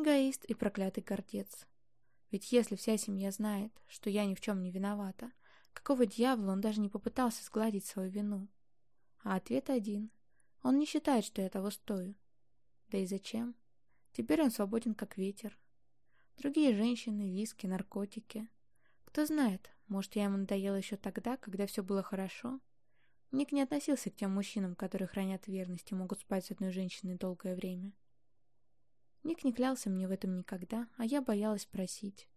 Эгоист и проклятый гордец. Ведь если вся семья знает, что я ни в чем не виновата, какого дьявола он даже не попытался сгладить свою вину? А ответ один. Он не считает, что я того стою. Да и зачем? Теперь он свободен, как ветер. Другие женщины, виски, наркотики. Кто знает, может, я ему надоела еще тогда, когда все было хорошо? Ник не относился к тем мужчинам, которые хранят верность и могут спать с одной женщиной долгое время. Ник не клялся мне в этом никогда, а я боялась просить.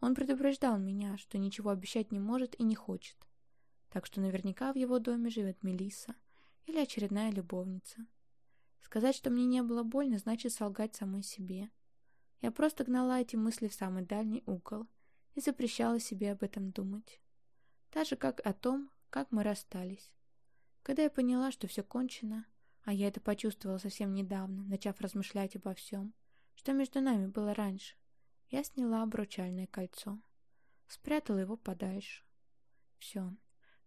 Он предупреждал меня, что ничего обещать не может и не хочет. Так что наверняка в его доме живет Мелисса или очередная любовница. Сказать, что мне не было больно, значит солгать самой себе. Я просто гнала эти мысли в самый дальний угол и запрещала себе об этом думать. Так же, как о том, как мы расстались. Когда я поняла, что все кончено, а я это почувствовала совсем недавно, начав размышлять обо всем, что между нами было раньше, я сняла обручальное кольцо. Спрятала его подальше. Все,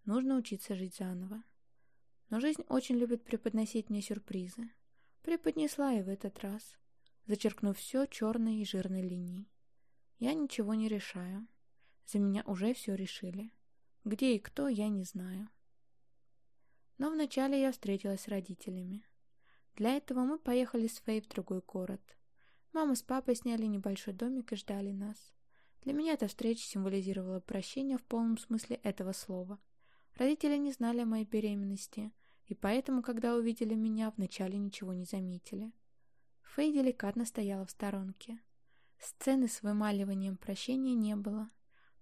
нужно учиться жить заново. Но жизнь очень любит преподносить мне сюрпризы. Преподнесла и в этот раз, зачеркнув все черной и жирной линией. Я ничего не решаю. За меня уже все решили. Где и кто, я не знаю. Но вначале я встретилась с родителями. Для этого мы поехали с Фэй в другой город. Мама с папой сняли небольшой домик и ждали нас. Для меня эта встреча символизировала прощение в полном смысле этого слова. Родители не знали о моей беременности, и поэтому, когда увидели меня, вначале ничего не заметили. Фэй деликатно стояла в сторонке. Сцены с вымаливанием прощения не было.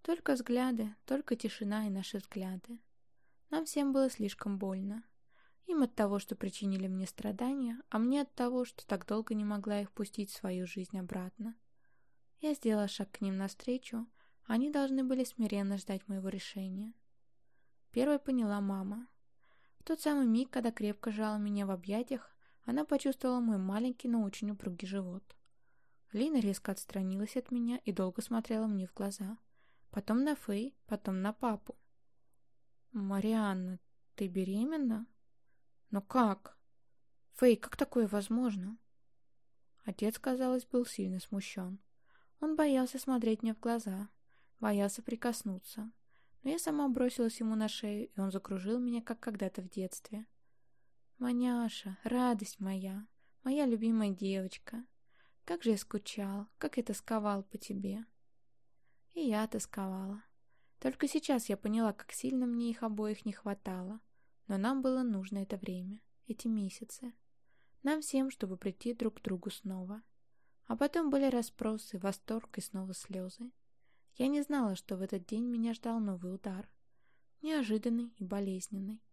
Только взгляды, только тишина и наши взгляды. Нам всем было слишком больно. Им от того, что причинили мне страдания, а мне от того, что так долго не могла их пустить в свою жизнь обратно. Я сделала шаг к ним навстречу, они должны были смиренно ждать моего решения. Первой поняла мама. В тот самый миг, когда крепко жала меня в объятиях, она почувствовала мой маленький, но очень упругий живот. Лина резко отстранилась от меня и долго смотрела мне в глаза. Потом на Фэй, потом на папу. «Марианна, ты беременна?» Но как? Фэй, как такое возможно? Отец, казалось, был сильно смущен. Он боялся смотреть мне в глаза, боялся прикоснуться. Но я сама бросилась ему на шею, и он закружил меня, как когда-то в детстве. «Маняша, радость моя, моя любимая девочка, как же я скучал, как я тосковал по тебе». И я тосковала. Только сейчас я поняла, как сильно мне их обоих не хватало. Но нам было нужно это время, эти месяцы. Нам всем, чтобы прийти друг к другу снова. А потом были расспросы, восторг и снова слезы. Я не знала, что в этот день меня ждал новый удар. Неожиданный и болезненный.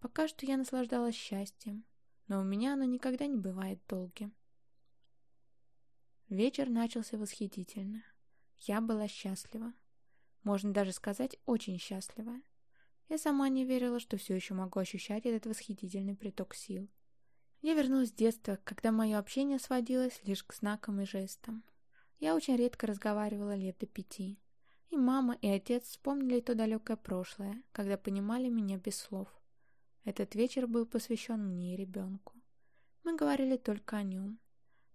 Пока что я наслаждалась счастьем, но у меня оно никогда не бывает долгим. Вечер начался восхитительно. Я была счастлива. Можно даже сказать, очень счастлива. Я сама не верила, что все еще могу ощущать этот восхитительный приток сил. Я вернулась в детство, когда мое общение сводилось лишь к знакам и жестам. Я очень редко разговаривала лет до пяти. И мама, и отец вспомнили то далекое прошлое, когда понимали меня без слов. Этот вечер был посвящен мне и ребенку. Мы говорили только о нем.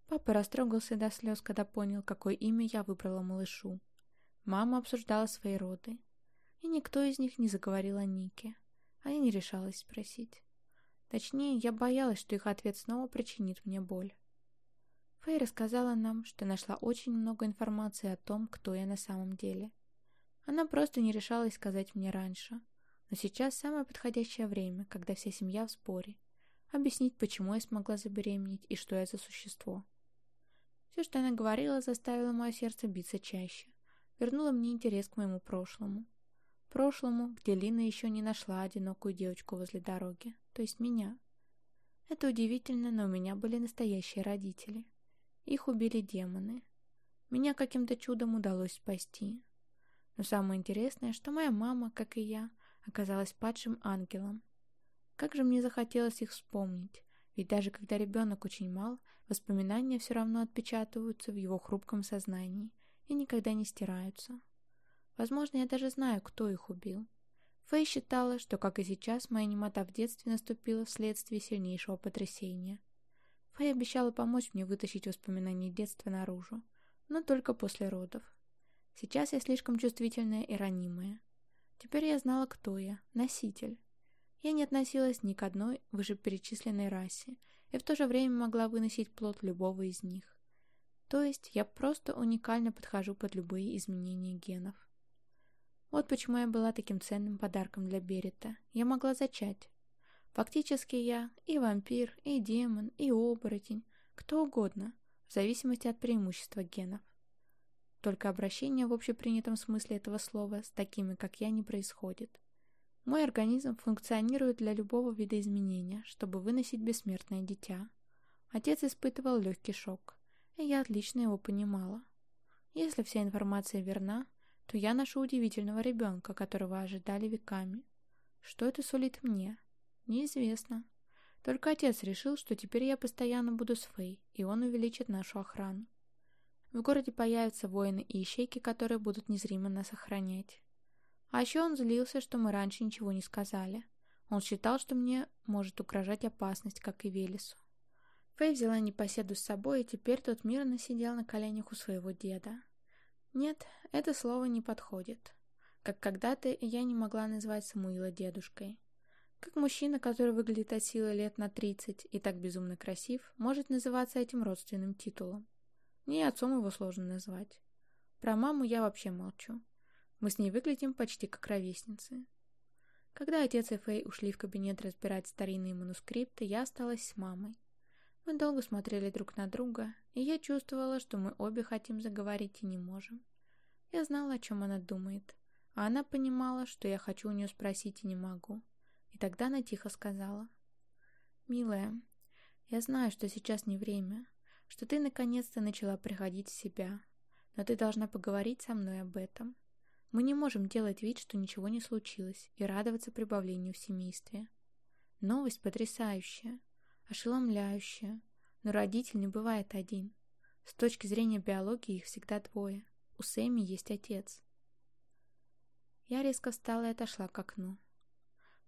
Папа растрогался до слез, когда понял, какое имя я выбрала малышу. Мама обсуждала свои роды и никто из них не заговорил о Нике, а я не решалась спросить. Точнее, я боялась, что их ответ снова причинит мне боль. Фэй рассказала нам, что нашла очень много информации о том, кто я на самом деле. Она просто не решалась сказать мне раньше, но сейчас самое подходящее время, когда вся семья в сборе, объяснить, почему я смогла забеременеть и что я за существо. Все, что она говорила, заставило мое сердце биться чаще, вернуло мне интерес к моему прошлому прошлому, где Лина еще не нашла одинокую девочку возле дороги, то есть меня. Это удивительно, но у меня были настоящие родители. Их убили демоны. Меня каким-то чудом удалось спасти. Но самое интересное, что моя мама, как и я, оказалась падшим ангелом. Как же мне захотелось их вспомнить, ведь даже когда ребенок очень мал, воспоминания все равно отпечатываются в его хрупком сознании и никогда не стираются. Возможно, я даже знаю, кто их убил. Фэй считала, что, как и сейчас, моя немота в детстве наступила вследствие сильнейшего потрясения. Фэй обещала помочь мне вытащить воспоминания детства наружу, но только после родов. Сейчас я слишком чувствительная и ранимая. Теперь я знала, кто я – носитель. Я не относилась ни к одной вышеперечисленной расе и в то же время могла выносить плод любого из них. То есть я просто уникально подхожу под любые изменения генов. Вот почему я была таким ценным подарком для Берета. Я могла зачать. Фактически я и вампир, и демон, и оборотень, кто угодно, в зависимости от преимущества генов. Только обращение в общепринятом смысле этого слова с такими, как я, не происходит. Мой организм функционирует для любого вида изменения, чтобы выносить бессмертное дитя. Отец испытывал легкий шок, и я отлично его понимала. Если вся информация верна, то я ношу удивительного ребенка, которого ожидали веками. Что это сулит мне? Неизвестно. Только отец решил, что теперь я постоянно буду с Фэй, и он увеличит нашу охрану. В городе появятся воины и ищейки, которые будут незримо нас охранять. А еще он злился, что мы раньше ничего не сказали. Он считал, что мне может угрожать опасность, как и Велесу. Фэй взяла непоседу с собой, и теперь тот мирно сидел на коленях у своего деда. Нет, это слово не подходит. Как когда-то я не могла назвать Самуила дедушкой. Как мужчина, который выглядит от силы лет на 30 и так безумно красив, может называться этим родственным титулом. Не отцом его сложно назвать. Про маму я вообще молчу. Мы с ней выглядим почти как ровесницы. Когда отец и Фэй ушли в кабинет разбирать старинные манускрипты, я осталась с мамой. Мы долго смотрели друг на друга, и я чувствовала, что мы обе хотим заговорить и не можем. Я знала, о чем она думает, а она понимала, что я хочу у нее спросить и не могу. И тогда она тихо сказала. «Милая, я знаю, что сейчас не время, что ты наконец-то начала приходить в себя, но ты должна поговорить со мной об этом. Мы не можем делать вид, что ничего не случилось, и радоваться прибавлению в семействе. Новость потрясающая ошеломляющее, но родитель не бывает один. С точки зрения биологии их всегда двое. У Сэмми есть отец. Я резко встала и отошла к окну.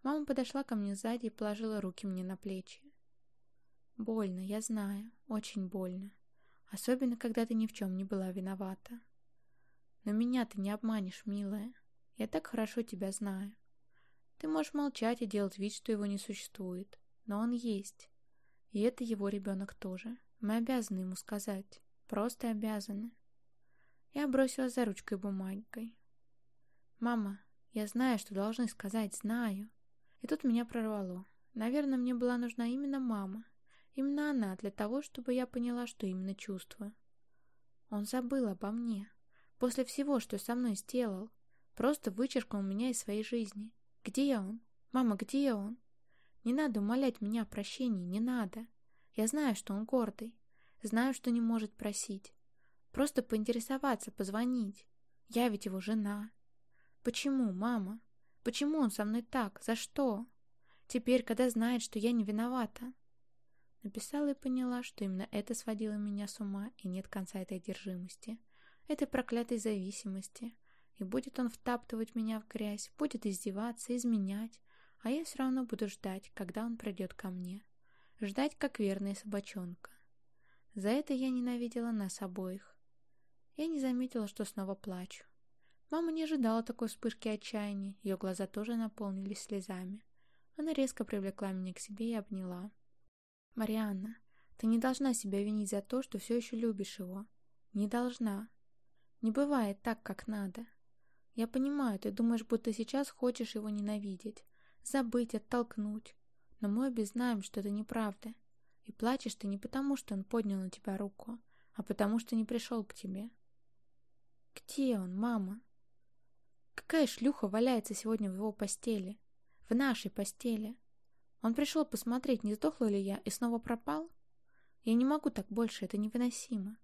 Мама подошла ко мне сзади и положила руки мне на плечи. Больно, я знаю, очень больно. Особенно, когда ты ни в чем не была виновата. Но меня ты не обманешь, милая. Я так хорошо тебя знаю. Ты можешь молчать и делать вид, что его не существует. Но он есть. И это его ребенок тоже. Мы обязаны ему сказать. Просто обязаны. Я бросилась за ручкой бумагой. «Мама, я знаю, что должны сказать, знаю». И тут меня прорвало. Наверное, мне была нужна именно мама. Именно она для того, чтобы я поняла, что именно чувствую. Он забыл обо мне. После всего, что со мной сделал. Просто вычеркнул меня из своей жизни. Где он? Мама, где он? Не надо умолять меня о прощении, не надо. Я знаю, что он гордый. Знаю, что не может просить. Просто поинтересоваться, позвонить. Я ведь его жена. Почему, мама? Почему он со мной так? За что? Теперь, когда знает, что я не виновата. Написала и поняла, что именно это сводило меня с ума, и нет конца этой одержимости, этой проклятой зависимости. И будет он втаптывать меня в грязь, будет издеваться, изменять, а я все равно буду ждать, когда он придет ко мне. Ждать, как верная собачонка. За это я ненавидела нас обоих. Я не заметила, что снова плачу. Мама не ожидала такой вспышки отчаяния, ее глаза тоже наполнились слезами. Она резко привлекла меня к себе и обняла. «Марианна, ты не должна себя винить за то, что все еще любишь его. Не должна. Не бывает так, как надо. Я понимаю, ты думаешь, будто сейчас хочешь его ненавидеть, забыть, оттолкнуть. Но мы обе знаем, что это неправда. И плачешь ты не потому, что он поднял на тебя руку, а потому, что не пришел к тебе. Где он, мама? Какая шлюха валяется сегодня в его постели? В нашей постели. Он пришел посмотреть, не сдохла ли я, и снова пропал? Я не могу так больше, это невыносимо.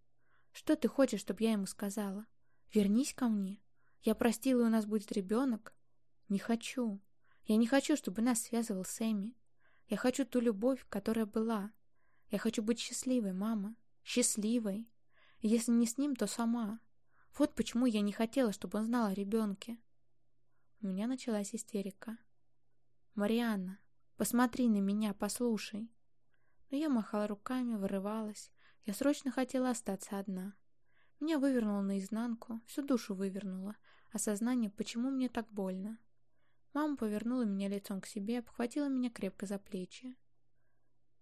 Что ты хочешь, чтобы я ему сказала? Вернись ко мне. Я простила, и у нас будет ребенок? Не хочу. Я не хочу, чтобы нас связывал Сэмми. Я хочу ту любовь, которая была. Я хочу быть счастливой, мама. Счастливой. Если не с ним, то сама. Вот почему я не хотела, чтобы он знал о ребенке. У меня началась истерика. «Марианна, посмотри на меня, послушай». Но я махала руками, вырывалась. Я срочно хотела остаться одна. Меня вывернуло наизнанку, всю душу вывернуло. Осознание, почему мне так больно. Мама повернула меня лицом к себе, обхватила меня крепко за плечи.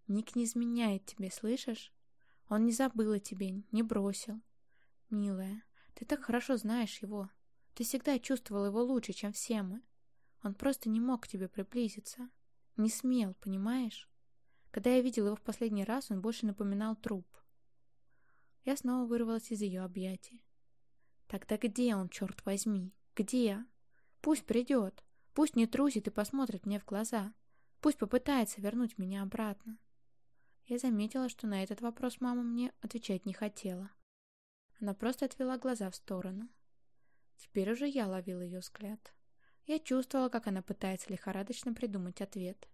«Ник не изменяет тебе, слышишь? Он не забыл о тебе, не бросил. Милая, ты так хорошо знаешь его. Ты всегда чувствовал его лучше, чем все мы. Он просто не мог к тебе приблизиться. Не смел, понимаешь? Когда я видел его в последний раз, он больше напоминал труп. Я снова вырвалась из ее объятий. Тогда где он, черт возьми? Где? Пусть придет. Пусть не трусит и посмотрит мне в глаза. Пусть попытается вернуть меня обратно. Я заметила, что на этот вопрос мама мне отвечать не хотела. Она просто отвела глаза в сторону. Теперь уже я ловила ее взгляд. Я чувствовала, как она пытается лихорадочно придумать ответ.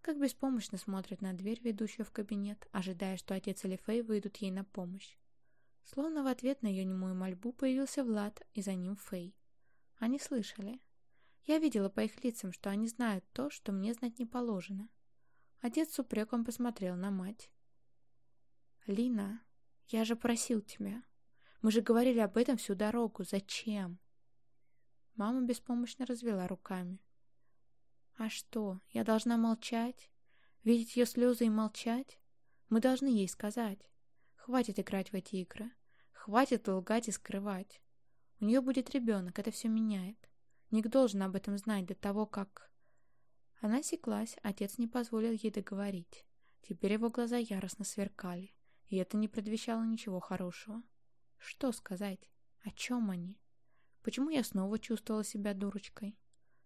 Как беспомощно смотрит на дверь, ведущую в кабинет, ожидая, что отец или Фэй выйдут ей на помощь. Словно в ответ на ее немую мольбу появился Влад, и за ним Фэй. Они слышали. Я видела по их лицам, что они знают то, что мне знать не положено. Отец с упреком посмотрел на мать. «Лина, я же просил тебя. Мы же говорили об этом всю дорогу. Зачем?» Мама беспомощно развела руками. «А что, я должна молчать? Видеть ее слезы и молчать? Мы должны ей сказать. Хватит играть в эти игры. Хватит лгать и скрывать. У нее будет ребенок, это все меняет. Ник должен об этом знать до того, как...» Она секлась, отец не позволил ей договорить. Теперь его глаза яростно сверкали, и это не предвещало ничего хорошего. Что сказать? О чем они? Почему я снова чувствовала себя дурочкой?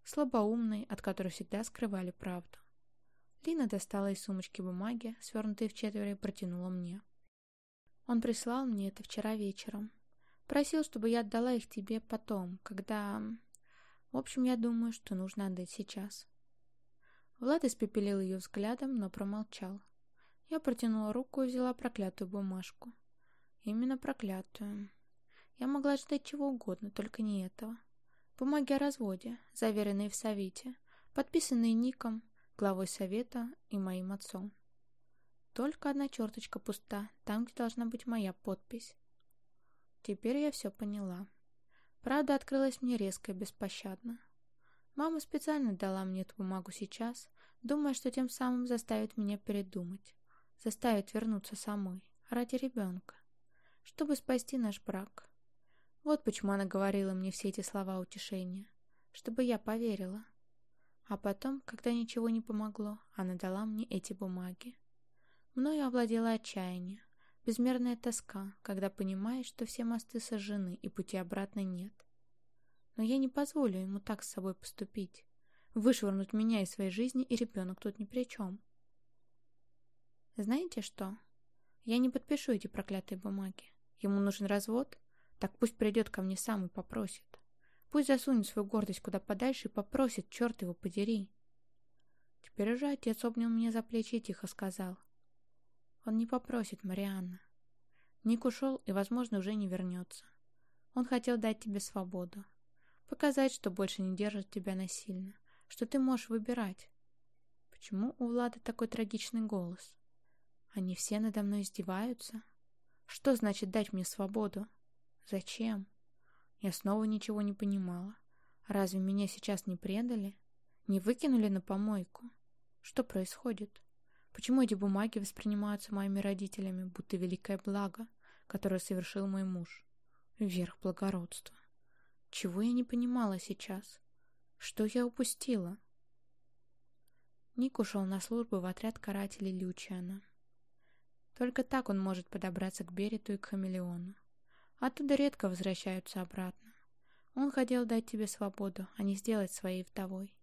Слабоумной, от которой всегда скрывали правду. Лина достала из сумочки бумаги, свернутые в четверо, и протянула мне. Он прислал мне это вчера вечером. Просил, чтобы я отдала их тебе потом, когда... В общем, я думаю, что нужно отдать сейчас. Влад испепелил ее взглядом, но промолчал. Я протянула руку и взяла проклятую бумажку. Именно проклятую. Я могла ждать чего угодно, только не этого. Бумаги о разводе, заверенные в совете, подписанные Ником, главой совета и моим отцом. Только одна черточка пуста, там, где должна быть моя подпись. Теперь я все поняла. Правда открылась мне резко и беспощадно. Мама специально дала мне эту бумагу сейчас, думая, что тем самым заставит меня передумать, заставит вернуться самой, ради ребенка, чтобы спасти наш брак. Вот почему она говорила мне все эти слова утешения, чтобы я поверила. А потом, когда ничего не помогло, она дала мне эти бумаги. Мною овладела отчаяние, безмерная тоска, когда понимаешь, что все мосты сожжены и пути обратно нет. Но я не позволю ему так с собой поступить. Вышвырнуть меня из своей жизни, и ребенок тут ни при чем. Знаете что? Я не подпишу эти проклятые бумаги. Ему нужен развод? Так пусть придет ко мне сам и попросит. Пусть засунет свою гордость куда подальше и попросит, черт его подери. Теперь уже отец обнял меня за плечи и тихо сказал. Он не попросит, Марианна. Ник ушел и, возможно, уже не вернется. Он хотел дать тебе свободу. Показать, что больше не держит тебя насильно. Что ты можешь выбирать. Почему у Влада такой трагичный голос? Они все надо мной издеваются? Что значит дать мне свободу? Зачем? Я снова ничего не понимала. Разве меня сейчас не предали? Не выкинули на помойку? Что происходит? Почему эти бумаги воспринимаются моими родителями, будто великое благо, которое совершил мой муж? Верх благородства. Чего я не понимала сейчас? Что я упустила? Ник ушел на службу в отряд карателей Лючиана. Только так он может подобраться к Берету и к Хамелеону. Оттуда редко возвращаются обратно. Он хотел дать тебе свободу, а не сделать своей вдовой.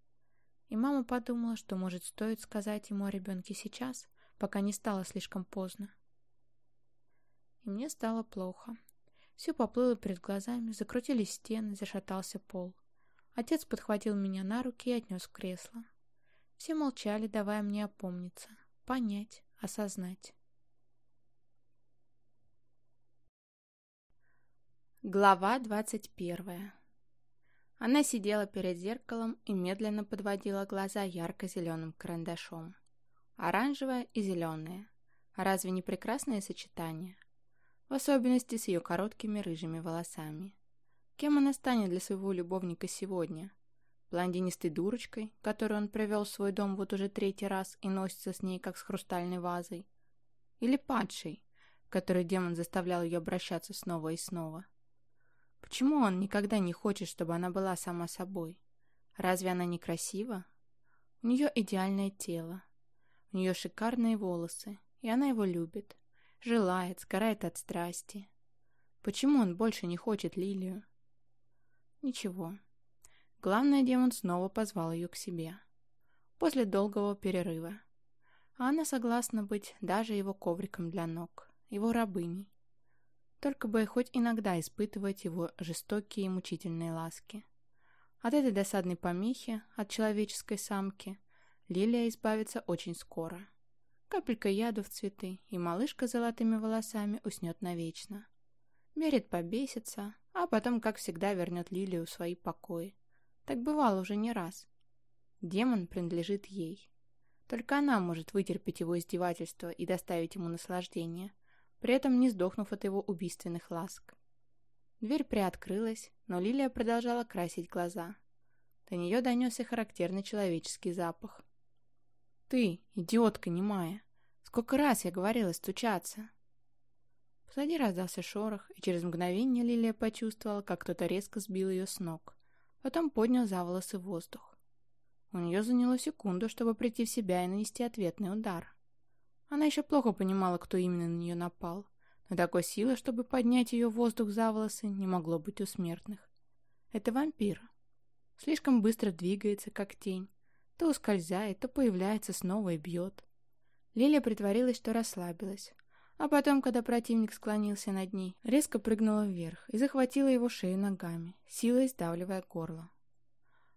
И мама подумала, что, может, стоит сказать ему о ребенке сейчас, пока не стало слишком поздно. И мне стало плохо. Все поплыло перед глазами, закрутились стены, зашатался пол. Отец подхватил меня на руки и отнес в кресло. Все молчали, давая мне опомниться, понять, осознать. Глава двадцать первая Она сидела перед зеркалом и медленно подводила глаза ярко-зеленым карандашом. Оранжевое и зеленое. Разве не прекрасное сочетание? В особенности с ее короткими рыжими волосами. Кем она станет для своего любовника сегодня? Блондинистой дурочкой, которую он привел в свой дом вот уже третий раз и носится с ней, как с хрустальной вазой? Или падшей, которой демон заставлял ее обращаться снова и снова? Почему он никогда не хочет, чтобы она была сама собой? Разве она не красива? У нее идеальное тело. У нее шикарные волосы, и она его любит. Желает, сгорает от страсти. Почему он больше не хочет Лилию? Ничего. Главное, демон снова позвал ее к себе. После долгого перерыва. А она согласна быть даже его ковриком для ног, его рабыней. Только бы хоть иногда испытывать его жестокие и мучительные ласки. От этой досадной помехи, от человеческой самки, Лилия избавится очень скоро. Капелька яду в цветы, и малышка с золотыми волосами уснет навечно. Берет побесится, а потом, как всегда, вернет Лилию в свои покои. Так бывало уже не раз. Демон принадлежит ей. Только она может вытерпеть его издевательство и доставить ему наслаждение, при этом не сдохнув от его убийственных ласк. Дверь приоткрылась, но Лилия продолжала красить глаза. До нее донесся характерный человеческий запах. «Ты, идиотка немая! Сколько раз я говорила стучаться!» Позади раздался шорох, и через мгновение Лилия почувствовала, как кто-то резко сбил ее с ног. Потом поднял за волосы воздух. У нее заняло секунду, чтобы прийти в себя и нанести ответный удар. Она еще плохо понимала, кто именно на нее напал, но такой силы, чтобы поднять ее в воздух за волосы, не могло быть у смертных. Это вампир. Слишком быстро двигается, как тень, то ускользает, то появляется снова и бьет. Лилия притворилась, что расслабилась. А потом, когда противник склонился над ней, резко прыгнула вверх и захватила его шею ногами, силой сдавливая горло.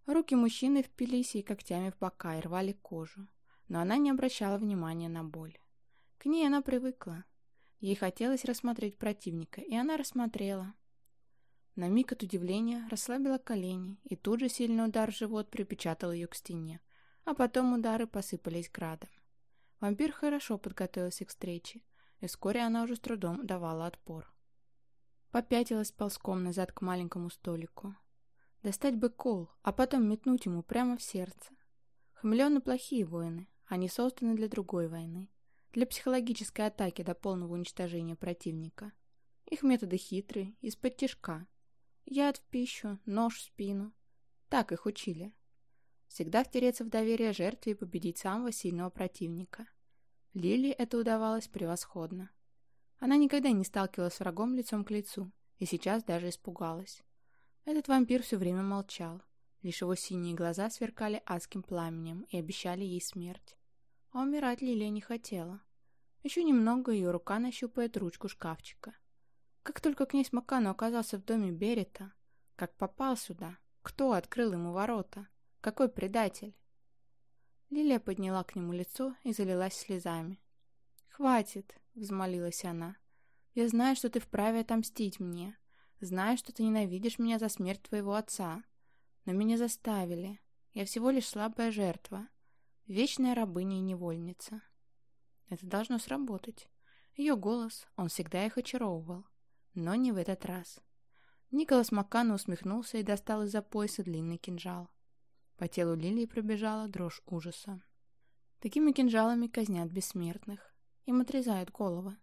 Руки мужчины впились ей когтями в бока и рвали кожу, но она не обращала внимания на боль. К ней она привыкла. Ей хотелось рассмотреть противника, и она рассмотрела. На миг от удивления расслабила колени, и тут же сильный удар в живот припечатал ее к стене, а потом удары посыпались градом. Вампир хорошо подготовился к встрече, и вскоре она уже с трудом давала отпор. Попятилась ползком назад к маленькому столику. Достать бы кол, а потом метнуть ему прямо в сердце. Хамелеоны плохие воины, они созданы для другой войны, для психологической атаки до полного уничтожения противника. Их методы хитрые, из-под тяжка. Яд в пищу, нож в спину. Так их учили всегда втереться в доверие жертве и победить самого сильного противника. Лили это удавалось превосходно. Она никогда не сталкивалась с врагом лицом к лицу, и сейчас даже испугалась. Этот вампир все время молчал. Лишь его синие глаза сверкали адским пламенем и обещали ей смерть. А умирать Лилия не хотела. Еще немного ее рука нащупает ручку шкафчика. Как только князь Макану оказался в доме Берета, как попал сюда, кто открыл ему ворота? Какой предатель?» Лилия подняла к нему лицо и залилась слезами. «Хватит!» — взмолилась она. «Я знаю, что ты вправе отомстить мне. Знаю, что ты ненавидишь меня за смерть твоего отца. Но меня заставили. Я всего лишь слабая жертва. Вечная рабыня и невольница». Это должно сработать. Ее голос, он всегда их очаровывал. Но не в этот раз. Николас Маккана усмехнулся и достал из-за пояса длинный кинжал. По телу Лилии пробежала дрожь ужаса. Такими кинжалами казнят бессмертных. Им отрезают головы.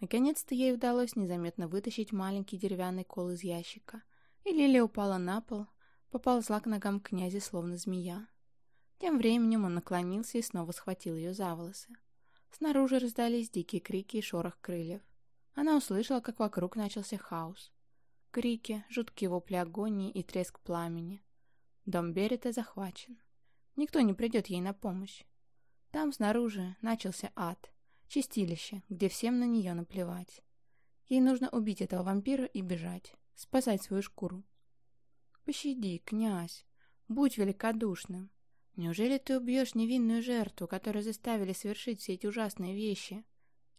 Наконец-то ей удалось незаметно вытащить маленький деревянный кол из ящика, и Лилия упала на пол, поползла к ногам князя, словно змея. Тем временем он наклонился и снова схватил ее за волосы. Снаружи раздались дикие крики и шорох крыльев. Она услышала, как вокруг начался хаос. Крики, жуткие вопли агонии и треск пламени. Дом Берета захвачен. Никто не придет ей на помощь. Там снаружи начался ад, чистилище, где всем на нее наплевать. Ей нужно убить этого вампира и бежать, спасать свою шкуру. Пощади, князь, будь великодушным. Неужели ты убьешь невинную жертву, которую заставили совершить все эти ужасные вещи?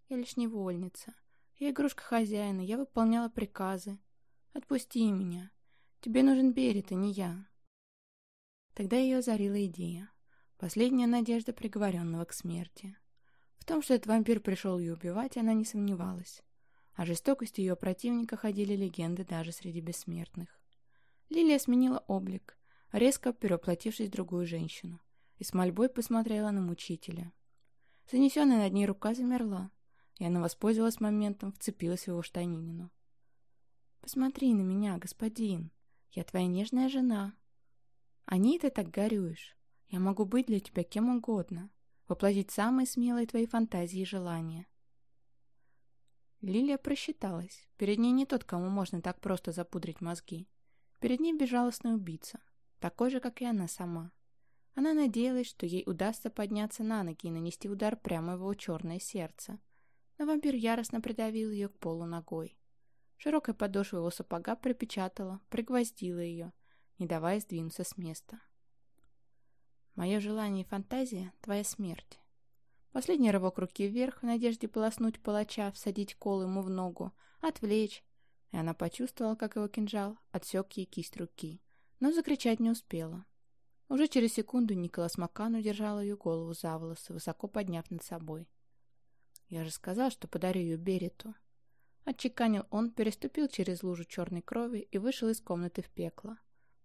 Я лишь невольница. Я игрушка хозяина, я выполняла приказы. Отпусти меня. Тебе нужен Берет, а не я. Тогда ее озарила идея. Последняя надежда приговоренного к смерти. В том, что этот вампир пришел ее убивать, она не сомневалась. О жестокости ее противника ходили легенды даже среди бессмертных. Лилия сменила облик, резко переплатившись в другую женщину, и с мольбой посмотрела на мучителя. Занесенная над ней рука замерла, и она воспользовалась моментом, вцепилась в его штанинину. «Посмотри на меня, господин. Я твоя нежная жена. О ней ты так горюешь. Я могу быть для тебя кем угодно, воплотить самые смелые твои фантазии и желания. Лилия просчиталась. Перед ней не тот, кому можно так просто запудрить мозги. Перед ней безжалостный убийца, такой же, как и она сама. Она надеялась, что ей удастся подняться на ноги и нанести удар прямо в его черное сердце. Но вампир яростно придавил ее к полу ногой. Широкая подошва его сапога припечатала, пригвоздила ее, не давая сдвинуться с места. «Мое желание и фантазия — твоя смерть. Последний рывок руки вверх в надежде полоснуть палача, всадить кол ему в ногу, отвлечь. И она почувствовала, как его кинжал отсек ей кисть руки, но закричать не успела. Уже через секунду Николас Макан удержал ее голову за волосы, высоко подняв над собой. «Я же сказал, что подарю ее Берету». Отчеканил он, переступил через лужу черной крови и вышел из комнаты в пекло.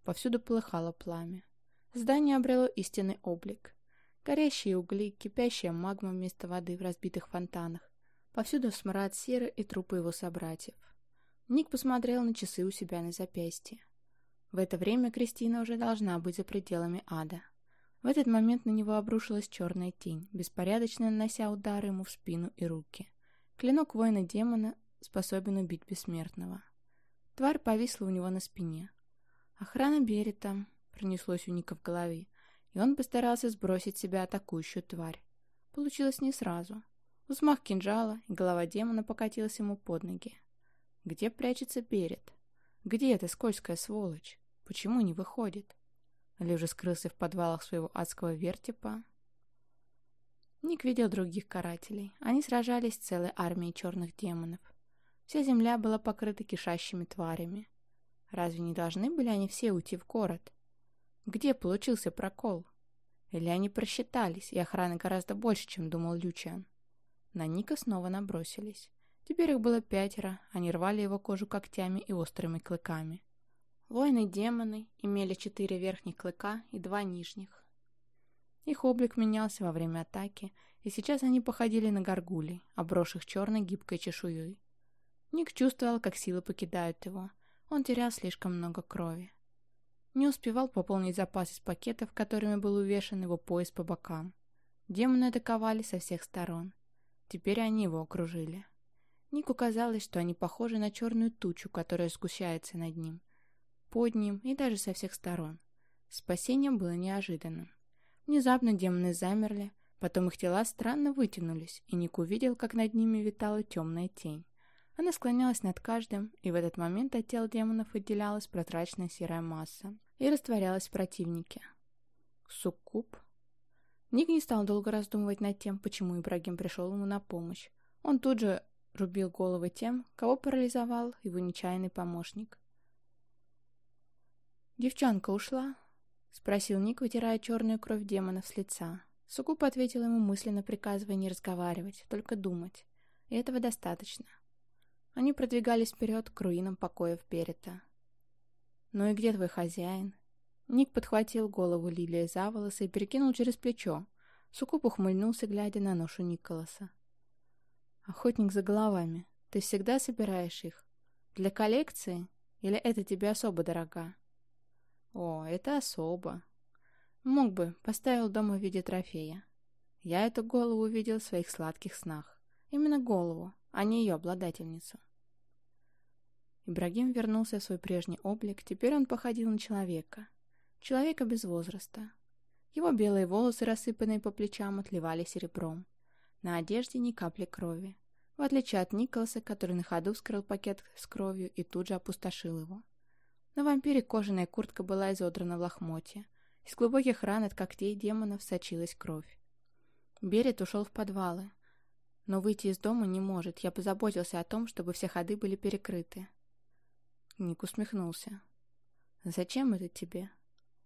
Повсюду полыхало пламя. Здание обрело истинный облик. Горящие угли, кипящая магма вместо воды в разбитых фонтанах. Повсюду смрад серы и трупы его собратьев. Ник посмотрел на часы у себя на запястье. В это время Кристина уже должна быть за пределами ада. В этот момент на него обрушилась черная тень, беспорядочно нанося удары ему в спину и руки. Клинок воина-демона способен убить бессмертного. Тварь повисла у него на спине. «Охрана Берета», — пронеслось у Ника в голове и он постарался сбросить себя атакующую тварь. Получилось не сразу. Взмах кинжала, и голова демона покатилась ему под ноги. Где прячется Берет? Где эта скользкая сволочь? Почему не выходит? Или уже скрылся в подвалах своего адского вертепа? Ник видел других карателей. Они сражались с целой армией черных демонов. Вся земля была покрыта кишащими тварями. Разве не должны были они все уйти в город? Где получился прокол? Или они просчитались, и охраны гораздо больше, чем думал Лючиан? На Ника снова набросились. Теперь их было пятеро, они рвали его кожу когтями и острыми клыками. Воины-демоны имели четыре верхних клыка и два нижних. Их облик менялся во время атаки, и сейчас они походили на горгулей, обросших черной гибкой чешуей. Ник чувствовал, как силы покидают его. Он терял слишком много крови. Не успевал пополнить запас из пакетов, которыми был увешан его пояс по бокам. Демоны атаковали со всех сторон. Теперь они его окружили. Нику казалось, что они похожи на черную тучу, которая сгущается над ним. Под ним и даже со всех сторон. Спасение было неожиданным. Внезапно демоны замерли, потом их тела странно вытянулись, и Ник увидел, как над ними витала темная тень. Она склонялась над каждым, и в этот момент от тел демонов отделялась прозрачная серая масса и растворялась в противнике. Суккуб. Ник не стал долго раздумывать над тем, почему Ибрагим пришел ему на помощь. Он тут же рубил головы тем, кого парализовал его нечаянный помощник. «Девчонка ушла?» — спросил Ник, вытирая черную кровь демонов с лица. Суккуб ответил ему мысленно, приказывая не разговаривать, только думать. И этого достаточно. Они продвигались вперед к руинам покоев Перета. «Ну и где твой хозяин?» Ник подхватил голову Лилии за волосы и перекинул через плечо. Сукуп ухмыльнулся, глядя на ношу Николаса. «Охотник за головами. Ты всегда собираешь их? Для коллекции? Или это тебе особо дорога?» «О, это особо. Мог бы, поставил дома в виде трофея. Я эту голову увидел в своих сладких снах. Именно голову, а не ее обладательницу. Ибрагим вернулся в свой прежний облик, теперь он походил на человека. Человека без возраста. Его белые волосы, рассыпанные по плечам, отливали серебром. На одежде ни капли крови. В отличие от Николаса, который на ходу вскрыл пакет с кровью и тут же опустошил его. На вампире кожаная куртка была изодрана в лохмотье. Из глубоких ран от когтей демонов сочилась кровь. Берет ушел в подвалы. Но выйти из дома не может. Я позаботился о том, чтобы все ходы были перекрыты. Ник усмехнулся. «Зачем это тебе?»